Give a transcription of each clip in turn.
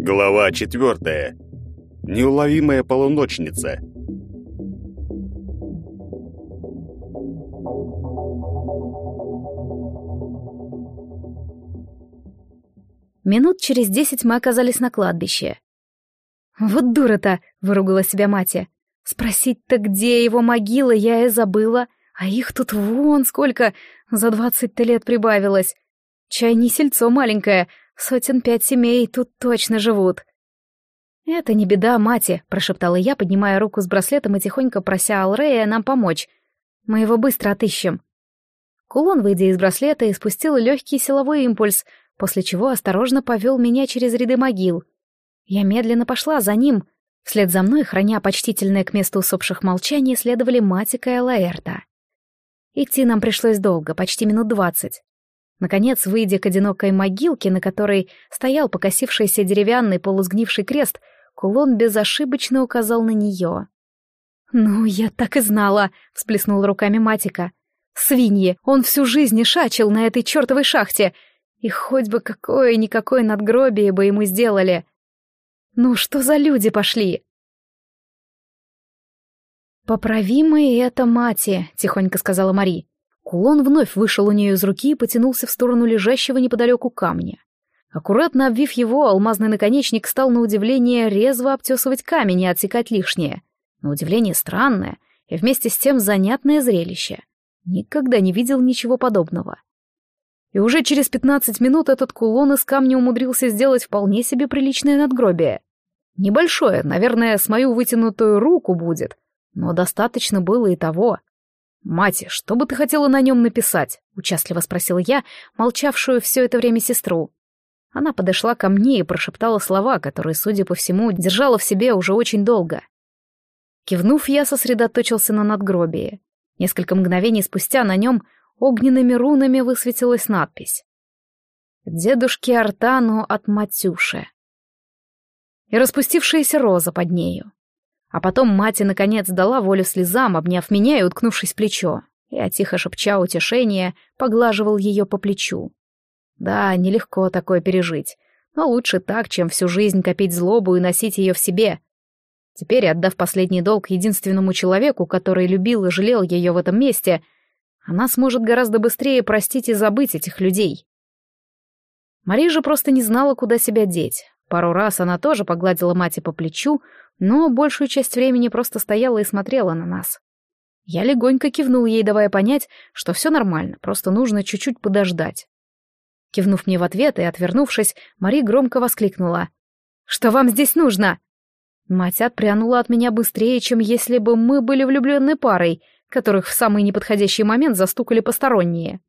Глава четвертая. Неуловимая полуночница. Минут через десять мы оказались на кладбище. «Вот дура-то!» — выругала себя мать. «Спросить-то, где его могила, я и забыла, а их тут вон сколько, за двадцать-то лет прибавилось. Чай не сельцо маленькое, Сотен пять семей тут точно живут. «Это не беда, мати», — прошептала я, поднимая руку с браслетом и тихонько прося Алрея нам помочь. «Мы его быстро отыщем». Кулон, выйдя из браслета, испустил легкий силовой импульс, после чего осторожно повел меня через ряды могил. Я медленно пошла за ним. Вслед за мной, храня почтительное к месту усопших молчание, следовали Матика и Лаэрта. Идти нам пришлось долго, почти минут двадцать. Наконец, выйдя к одинокой могилке, на которой стоял покосившийся деревянный полусгнивший крест, кулон безошибочно указал на нее. «Ну, я так и знала», — всплеснула руками Матика. «Свиньи! Он всю жизнь шачил на этой чертовой шахте! И хоть бы какое-никакое надгробие бы ему сделали! Ну, что за люди пошли?» «Поправимые это, мати», — тихонько сказала Мари. Кулон вновь вышел у нее из руки и потянулся в сторону лежащего неподалеку камня. Аккуратно обвив его, алмазный наконечник стал на удивление резво обтесывать камень и отсекать лишнее. На удивление странное и вместе с тем занятное зрелище. Никогда не видел ничего подобного. И уже через пятнадцать минут этот кулон из камня умудрился сделать вполне себе приличное надгробие. Небольшое, наверное, с мою вытянутую руку будет, но достаточно было и того. «Мать, что бы ты хотела на нем написать?» — участливо спросила я, молчавшую все это время сестру. Она подошла ко мне и прошептала слова, которые, судя по всему, держала в себе уже очень долго. Кивнув, я сосредоточился на надгробии. Несколько мгновений спустя на нем огненными рунами высветилась надпись. «Дедушке Артану от Матюши». И распустившаяся роза под нею. А потом мать, наконец, дала волю слезам, обняв меня и уткнувшись в плечо. Я, тихо шепча утешение, поглаживал ее по плечу. Да, нелегко такое пережить, но лучше так, чем всю жизнь копить злобу и носить ее в себе. Теперь, отдав последний долг единственному человеку, который любил и жалел ее в этом месте, она сможет гораздо быстрее простить и забыть этих людей. Мария же просто не знала, куда себя деть. Пару раз она тоже погладила мать по плечу, но большую часть времени просто стояла и смотрела на нас. Я легонько кивнул ей, давая понять, что все нормально, просто нужно чуть-чуть подождать. Кивнув мне в ответ и отвернувшись, Мари громко воскликнула. «Что вам здесь нужно?» Мать отпрянула от меня быстрее, чем если бы мы были влюбленной парой, которых в самый неподходящий момент застукали посторонние.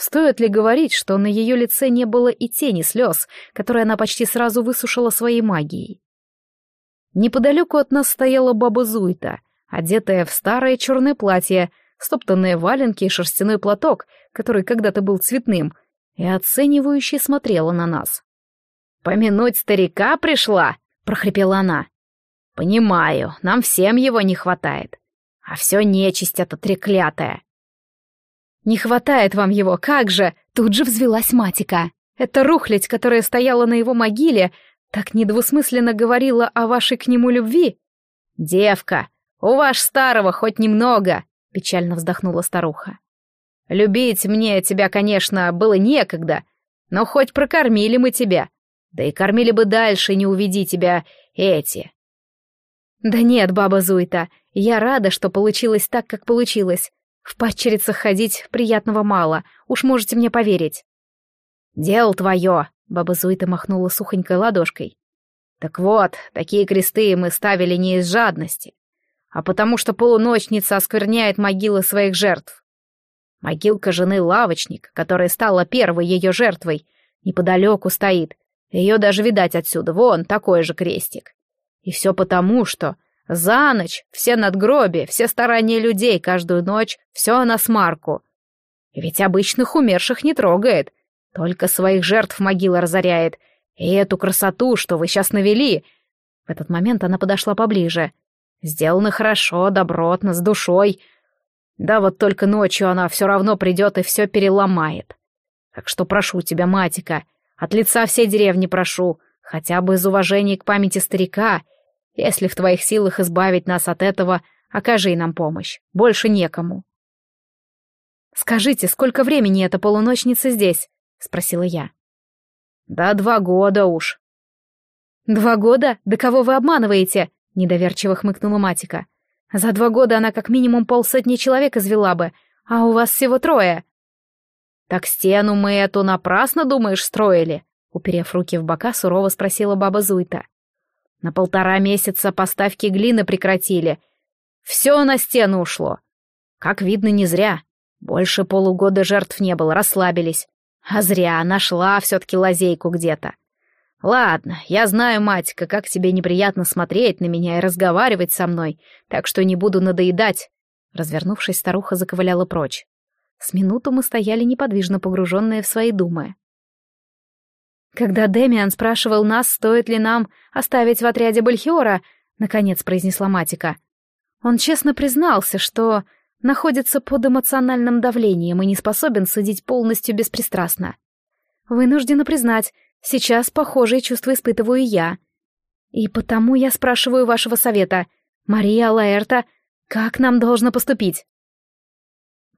Стоит ли говорить, что на ее лице не было и тени слез, которые она почти сразу высушила своей магией? Неподалеку от нас стояла баба Зуйта, одетая в старое черное платье, стоптанные валенки и шерстяной платок, который когда-то был цветным, и оценивающе смотрела на нас. «Помянуть старика пришла?» — прохрипела она. «Понимаю, нам всем его не хватает. А все нечисть эта треклятая». «Не хватает вам его, как же!» — тут же взвелась Матика. «Это рухлядь, которая стояла на его могиле, так недвусмысленно говорила о вашей к нему любви. «Девка, у ваш старого хоть немного», — печально вздохнула старуха. «Любить мне тебя, конечно, было некогда, но хоть прокормили мы тебя, да и кормили бы дальше, не уведи тебя эти». «Да нет, баба Зуйта, я рада, что получилось так, как получилось. В падчерицах ходить приятного мало, уж можете мне поверить». «Дело твое», Баба Зуита махнула сухонькой ладошкой. «Так вот, такие кресты мы ставили не из жадности, а потому что полуночница оскверняет могилы своих жертв. Могилка жены лавочник, которая стала первой ее жертвой, неподалеку стоит. Ее даже видать отсюда, вон такой же крестик. И все потому, что за ночь все надгробия, все старания людей каждую ночь, все на смарку. Ведь обычных умерших не трогает, только своих жертв могила разоряет. И эту красоту, что вы сейчас навели...» В этот момент она подошла поближе. «Сделано хорошо, добротно, с душой. Да вот только ночью она все равно придет и все переломает. Так что прошу тебя, Матика, от лица всей деревни прошу, хотя бы из уважения к памяти старика, если в твоих силах избавить нас от этого, окажи нам помощь. Больше некому. «Скажите, сколько времени эта полуночница здесь?» — спросила я. «Да два года уж». «Два года? Да кого вы обманываете?» — недоверчиво хмыкнула Матика. «За два года она как минимум полсотни человек извела бы, а у вас всего трое». «Так стену мы эту напрасно, думаешь, строили?» Уперев руки в бока, сурово спросила баба Зуйта. «На полтора месяца поставки глины прекратили. Все на стену ушло. Как видно, не зря. Больше полугода жертв не было, расслабились. А зря, нашла все-таки лазейку где-то. Ладно, я знаю, матика, как тебе неприятно смотреть на меня и разговаривать со мной, так что не буду надоедать. Развернувшись, старуха заковыляла прочь. С минуту мы стояли неподвижно погруженные в свои думы. Когда Демиан спрашивал нас, стоит ли нам оставить в отряде Бальхиора, наконец произнесла Матика, он честно признался, что находится под эмоциональным давлением и не способен судить полностью беспристрастно. Вынуждена признать, сейчас похожие чувства испытываю я. И потому я спрашиваю вашего совета, Мария Лаэрта, как нам должно поступить?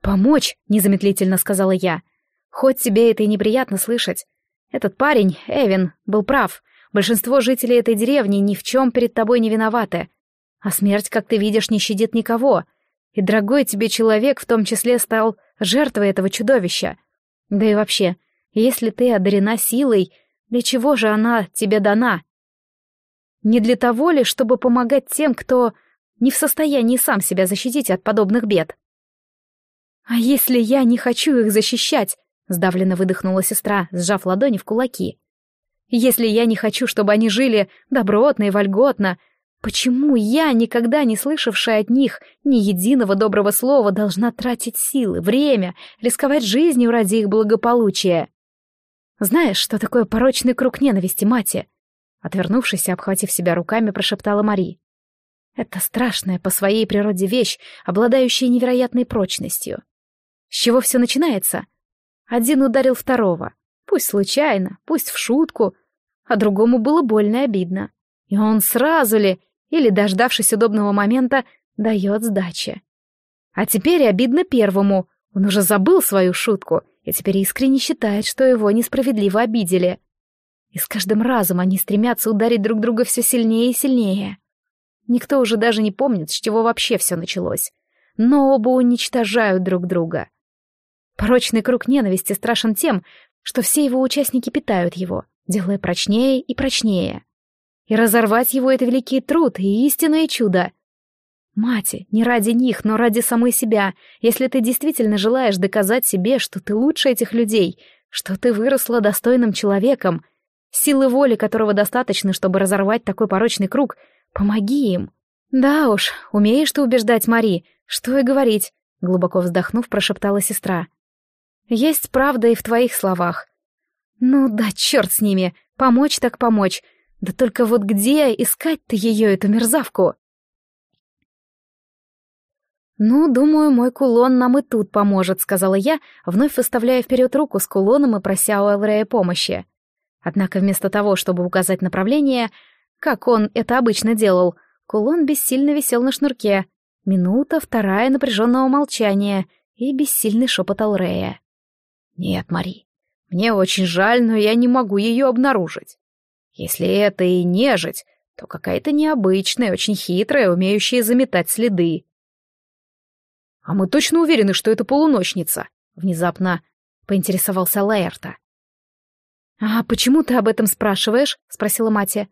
«Помочь», — незамедлительно сказала я. «Хоть тебе это и неприятно слышать. Этот парень, Эвин, был прав. Большинство жителей этой деревни ни в чем перед тобой не виноваты. А смерть, как ты видишь, не щадит никого. И дорогой тебе человек в том числе стал жертвой этого чудовища. Да и вообще, если ты одарена силой, для чего же она тебе дана? Не для того ли, чтобы помогать тем, кто не в состоянии сам себя защитить от подобных бед? А если я не хочу их защищать? Сдавленно выдохнула сестра, сжав ладони в кулаки. Если я не хочу, чтобы они жили добротно и вольготно, Почему я, никогда не слышавшая от них ни единого доброго слова, должна тратить силы, время, рисковать жизнью ради их благополучия? Знаешь, что такое порочный круг ненависти, мати? Отвернувшись и обхватив себя руками, прошептала Мари. Это страшная по своей природе вещь, обладающая невероятной прочностью. С чего все начинается? Один ударил второго. Пусть случайно, пусть в шутку, а другому было больно и обидно. И он сразу ли или, дождавшись удобного момента, дает сдачи. А теперь обидно первому, он уже забыл свою шутку и теперь искренне считает, что его несправедливо обидели. И с каждым разом они стремятся ударить друг друга все сильнее и сильнее. Никто уже даже не помнит, с чего вообще все началось. Но оба уничтожают друг друга. Порочный круг ненависти страшен тем, что все его участники питают его, делая прочнее и прочнее. И разорвать его — это великий труд и истинное чудо. Мати, не ради них, но ради самой себя, если ты действительно желаешь доказать себе, что ты лучше этих людей, что ты выросла достойным человеком, силы воли которого достаточно, чтобы разорвать такой порочный круг, помоги им. Да уж, умеешь ты убеждать Мари, что и говорить, глубоко вздохнув, прошептала сестра. Есть правда и в твоих словах. Ну да черт с ними, помочь так помочь, да только вот где искать-то ее, эту мерзавку? «Ну, думаю, мой кулон нам и тут поможет», — сказала я, вновь выставляя вперед руку с кулоном и прося у Элрея помощи. Однако вместо того, чтобы указать направление, как он это обычно делал, кулон бессильно висел на шнурке. Минута, вторая напряженного молчания и бессильный шепот Алрея. «Нет, Мари, мне очень жаль, но я не могу ее обнаружить. Если это и нежить, то какая-то необычная, очень хитрая, умеющая заметать следы. «А мы точно уверены, что это полуночница?» — внезапно поинтересовался Лаэрта. «А почему ты об этом спрашиваешь?» — спросила Матя.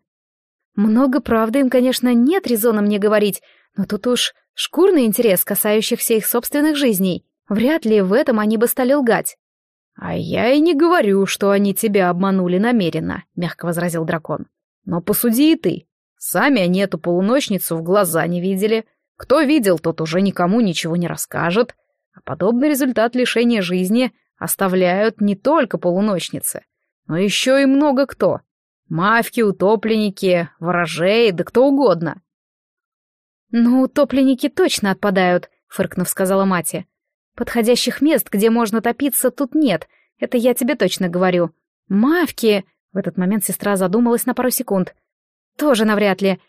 «Много правды им, конечно, нет резона мне говорить, но тут уж шкурный интерес, касающихся их собственных жизней. Вряд ли в этом они бы стали лгать». «А я и не говорю, что они тебя обманули намеренно», — мягко возразил дракон. «Но посуди и ты. Сами они эту полуночницу в глаза не видели. Кто видел, тот уже никому ничего не расскажет. А подобный результат лишения жизни оставляют не только полуночницы, но еще и много кто. Мавки, утопленники, ворожеи, да кто угодно». «Ну, утопленники точно отпадают», — фыркнув, сказала Мати. Подходящих мест, где можно топиться, тут нет. Это я тебе точно говорю. Мавки... В этот момент сестра задумалась на пару секунд. Тоже навряд ли.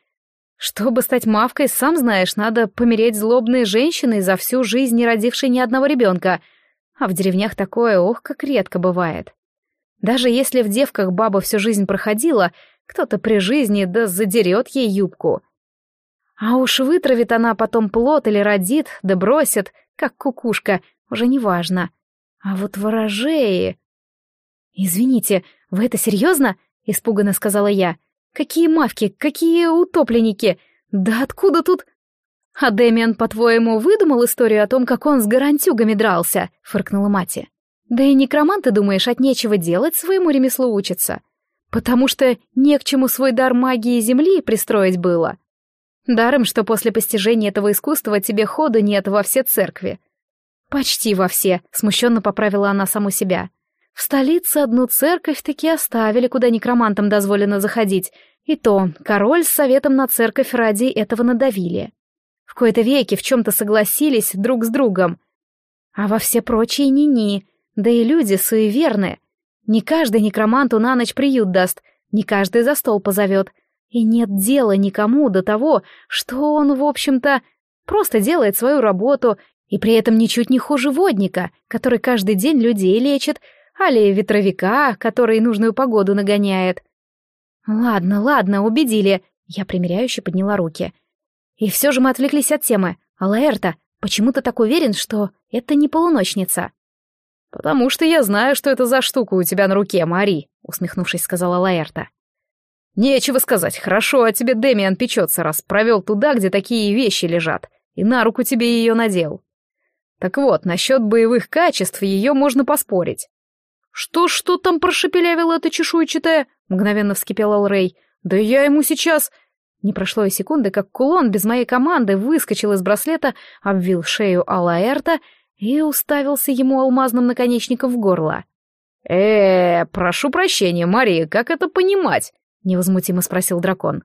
Чтобы стать мавкой, сам знаешь, надо помереть злобной женщиной за всю жизнь, не родившей ни одного ребенка. А в деревнях такое, ох, как редко бывает. Даже если в девках баба всю жизнь проходила, кто-то при жизни да задерет ей юбку. А уж вытравит она потом плод или родит, да бросит, как кукушка, уже не важно. А вот ворожеи... «Извините, вы это серьезно?» — испуганно сказала я. «Какие мавки, какие утопленники! Да откуда тут...» «А Дэмиан, по-твоему, выдумал историю о том, как он с гарантюгами дрался?» — фыркнула мать. «Да и некроманты, думаешь, от нечего делать своему ремеслу учатся. Потому что не к чему свой дар магии земли пристроить было. Даром, что после постижения этого искусства тебе хода нет во все церкви. «Почти во все», — смущенно поправила она саму себя. «В столице одну церковь таки оставили, куда некромантам дозволено заходить, и то король с советом на церковь ради этого надавили. В кои-то веки в чем-то согласились друг с другом. А во все прочие ни-ни, да и люди суеверны. Не каждый некроманту на ночь приют даст, не каждый за стол позовет, и нет дела никому до того, что он, в общем-то, просто делает свою работу и при этом ничуть не хуже водника, который каждый день людей лечит, али ветровика, который нужную погоду нагоняет. Ладно, ладно, убедили. Я примиряюще подняла руки. И все же мы отвлеклись от темы. Алаэрта, почему ты так уверен, что это не полуночница? «Потому что я знаю, что это за штука у тебя на руке, Мари», — усмехнувшись, сказала Лаэрта. «Нечего сказать, хорошо о тебе Демиан печется, раз провел туда, где такие вещи лежат, и на руку тебе ее надел. Так вот, насчет боевых качеств ее можно поспорить. «Что, что там прошепелявила эта чешуйчатая?» — мгновенно вскипел Алрей. «Да я ему сейчас...» Не прошло и секунды, как кулон без моей команды выскочил из браслета, обвил шею Алаэрта и уставился ему алмазным наконечником в горло. э, -э прошу прощения, Мария, как это понимать?» — невозмутимо спросил дракон.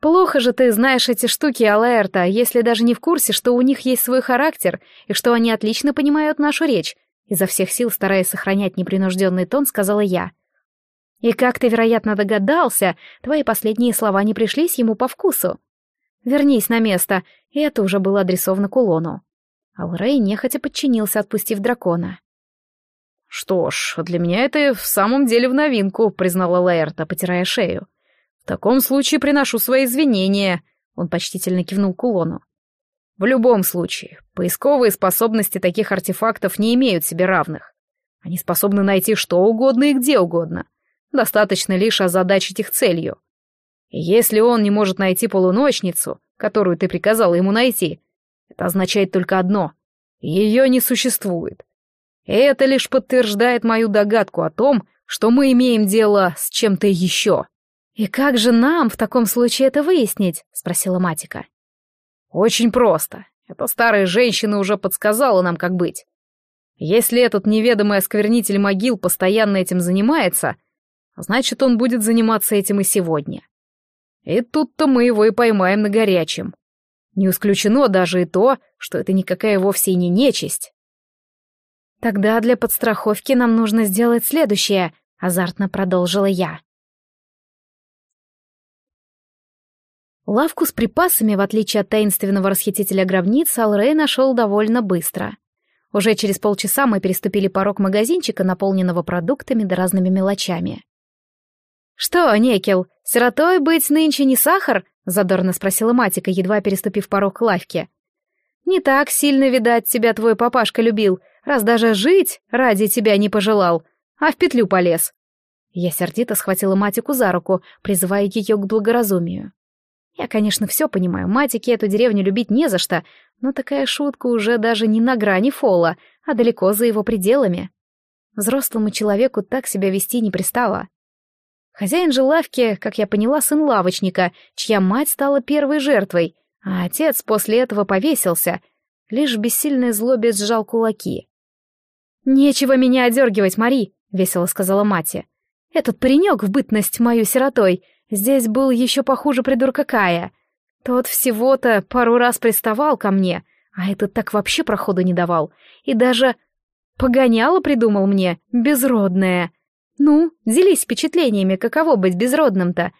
Плохо же ты знаешь эти штуки, Алаэрта, если даже не в курсе, что у них есть свой характер и что они отлично понимают нашу речь. Изо всех сил, стараясь сохранять непринужденный тон, сказала я. И как ты, вероятно, догадался, твои последние слова не пришлись ему по вкусу. Вернись на место, и это уже было адресовано кулону. Алрей нехотя подчинился, отпустив дракона. «Что ж, для меня это в самом деле в новинку», — признала Лаэрта, потирая шею. «В таком случае приношу свои извинения», — он почтительно кивнул кулону. «В любом случае, поисковые способности таких артефактов не имеют себе равных. Они способны найти что угодно и где угодно. Достаточно лишь озадачить их целью. И если он не может найти полуночницу, которую ты приказала ему найти, это означает только одно — ее не существует. Это лишь подтверждает мою догадку о том, что мы имеем дело с чем-то еще. «И как же нам в таком случае это выяснить?» — спросила Матика. «Очень просто. Эта старая женщина уже подсказала нам, как быть. Если этот неведомый осквернитель могил постоянно этим занимается, значит, он будет заниматься этим и сегодня. И тут-то мы его и поймаем на горячем. Не исключено даже и то, что это никакая вовсе и не нечисть». «Тогда для подстраховки нам нужно сделать следующее», — азартно продолжила я. Лавку с припасами, в отличие от таинственного расхитителя гробниц, Алрей нашел довольно быстро. Уже через полчаса мы переступили порог магазинчика, наполненного продуктами да разными мелочами. «Что, Некел, сиротой быть нынче не сахар?» — задорно спросила Матика, едва переступив порог лавки. «Не так сильно, видать, тебя твой папашка любил, раз даже жить ради тебя не пожелал, а в петлю полез». Я сердито схватила Матику за руку, призывая ее к благоразумию. Я, конечно, все понимаю, матики эту деревню любить не за что, но такая шутка уже даже не на грани фола, а далеко за его пределами. Взрослому человеку так себя вести не пристало. Хозяин же лавки, как я поняла, сын лавочника, чья мать стала первой жертвой, а отец после этого повесился, лишь в бессильной злобе сжал кулаки. «Нечего меня одергивать, Мари», — весело сказала мать. «Этот паренек в бытность мою сиротой Здесь был еще похуже придурка Кая. Тот всего-то пару раз приставал ко мне, А этот так вообще проходу не давал. И даже погоняло придумал мне, безродное. Ну, делись впечатлениями, каково быть безродным-то.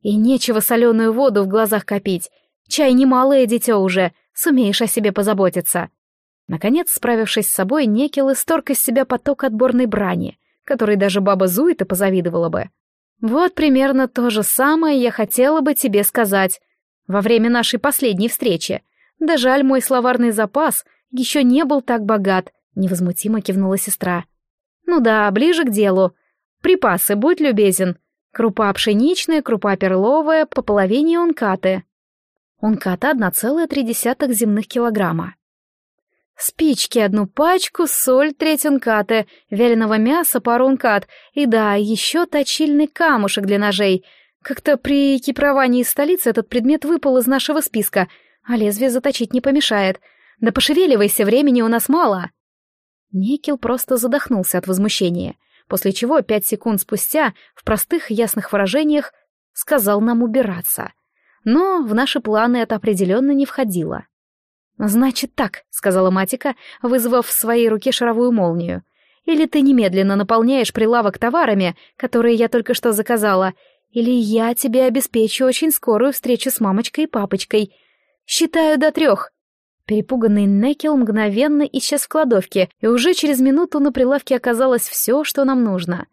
И нечего соленую воду в глазах копить. Чай немалое дитё уже, сумеешь о себе позаботиться. Наконец, справившись с собой, Некел исторг из себя поток отборной брани, который даже баба Зуита позавидовала бы. «Вот примерно то же самое я хотела бы тебе сказать во время нашей последней встречи. Да жаль, мой словарный запас еще не был так богат», — невозмутимо кивнула сестра. «Ну да, ближе к делу. Припасы, будь любезен. Крупа пшеничная, крупа перловая, по половине онкаты». Онката — 1,3 земных килограмма. Спички одну пачку, соль треть ункаты, вяленого мяса пару ункат, и да, еще точильный камушек для ножей. Как-то при экипировании из столицы этот предмет выпал из нашего списка, а лезвие заточить не помешает. Да пошевеливайся, времени у нас мало. Никел просто задохнулся от возмущения, после чего пять секунд спустя, в простых ясных выражениях, сказал нам убираться. Но в наши планы это определенно не входило. «Значит так», — сказала Матика, вызвав в своей руке шаровую молнию. «Или ты немедленно наполняешь прилавок товарами, которые я только что заказала, или я тебе обеспечу очень скорую встречу с мамочкой и папочкой. Считаю до трех». Перепуганный Некел мгновенно исчез в кладовке, и уже через минуту на прилавке оказалось все, что нам нужно.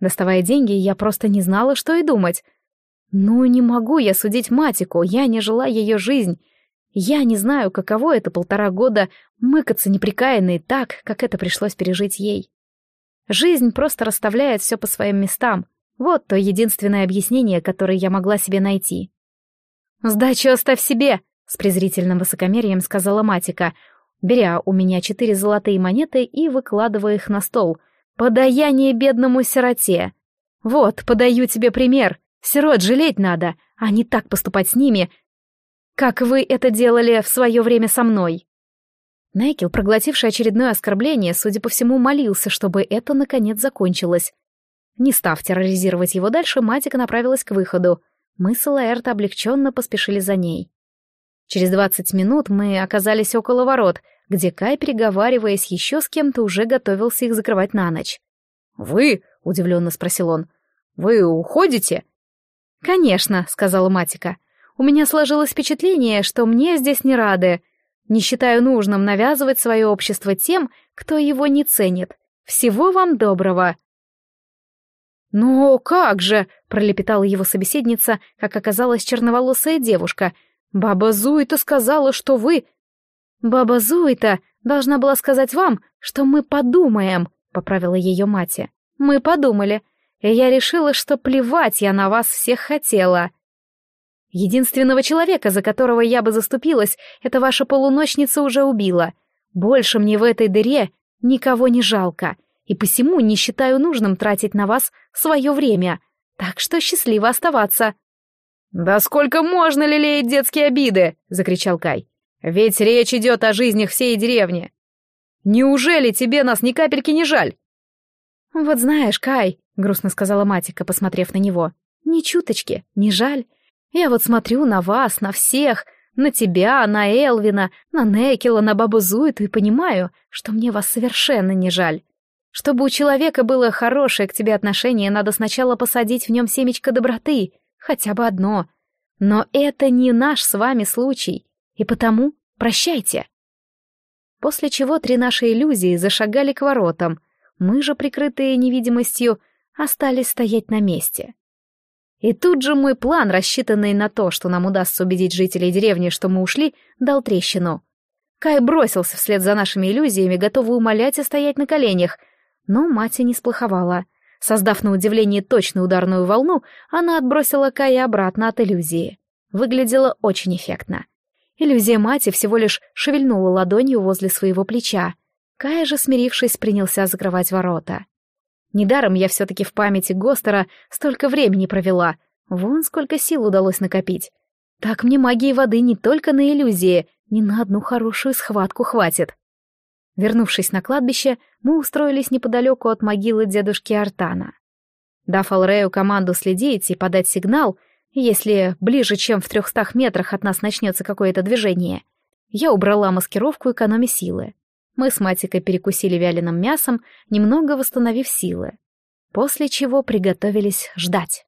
Доставая деньги, я просто не знала, что и думать. «Ну, не могу я судить Матику, я не жила ее жизнь». Я не знаю, каково это полтора года мыкаться неприкаянной так, как это пришлось пережить ей. Жизнь просто расставляет все по своим местам. Вот то единственное объяснение, которое я могла себе найти. «Сдачу оставь себе!» — с презрительным высокомерием сказала Матика, беря у меня четыре золотые монеты и выкладывая их на стол. «Подаяние бедному сироте! Вот, подаю тебе пример. Сирот жалеть надо, а не так поступать с ними, как вы это делали в свое время со мной». Найкел, проглотивший очередное оскорбление, судя по всему, молился, чтобы это наконец закончилось. Не став терроризировать его дальше, Матика направилась к выходу. Мы с Элаэрто облегченно поспешили за ней. Через двадцать минут мы оказались около ворот, где Кай, переговариваясь еще с кем-то, уже готовился их закрывать на ночь. «Вы?» — удивленно спросил он. «Вы уходите?» «Конечно», — сказала Матика. У меня сложилось впечатление, что мне здесь не рады. Не считаю нужным навязывать свое общество тем, кто его не ценит. Всего вам доброго. «Ну как же!» — пролепетала его собеседница, как оказалась черноволосая девушка. «Баба Зуита сказала, что вы...» «Баба Зуита должна была сказать вам, что мы подумаем», — поправила ее мать. «Мы подумали, и я решила, что плевать я на вас всех хотела». Единственного человека, за которого я бы заступилась, это ваша полуночница уже убила. Больше мне в этой дыре никого не жалко, и посему не считаю нужным тратить на вас свое время. Так что счастливо оставаться». «Да сколько можно лелеять детские обиды!» — закричал Кай. «Ведь речь идет о жизнях всей деревни. Неужели тебе нас ни капельки не жаль?» «Вот знаешь, Кай», — грустно сказала Матика, посмотрев на него, — «ни чуточки, не жаль. Я вот смотрю на вас, на всех, на тебя, на Элвина, на Некела, на бабу Зуиту и понимаю, что мне вас совершенно не жаль. Чтобы у человека было хорошее к тебе отношение, надо сначала посадить в нем семечко доброты, хотя бы одно. Но это не наш с вами случай, и потому прощайте. После чего три наши иллюзии зашагали к воротам, мы же, прикрытые невидимостью, остались стоять на месте. И тут же мой план, рассчитанный на то, что нам удастся убедить жителей деревни, что мы ушли, дал трещину. Кай бросился вслед за нашими иллюзиями, готовый умолять и стоять на коленях, но мать не сплоховала. Создав на удивление точную ударную волну, она отбросила Кая обратно от иллюзии. Выглядело очень эффектно. Иллюзия мати всего лишь шевельнула ладонью возле своего плеча. Кай же, смирившись, принялся закрывать ворота. Недаром я все-таки в памяти Гостера столько времени провела. Вон сколько сил удалось накопить. Так мне магии воды не только на иллюзии, ни на одну хорошую схватку хватит. Вернувшись на кладбище, мы устроились неподалеку от могилы дедушки Артана. Дав Алрею команду следить и подать сигнал, если ближе, чем в трехстах метрах от нас начнется какое-то движение, Я убрала маскировку экономи силы. Мы с Матикой перекусили вяленым мясом, немного восстановив силы. После чего приготовились ждать.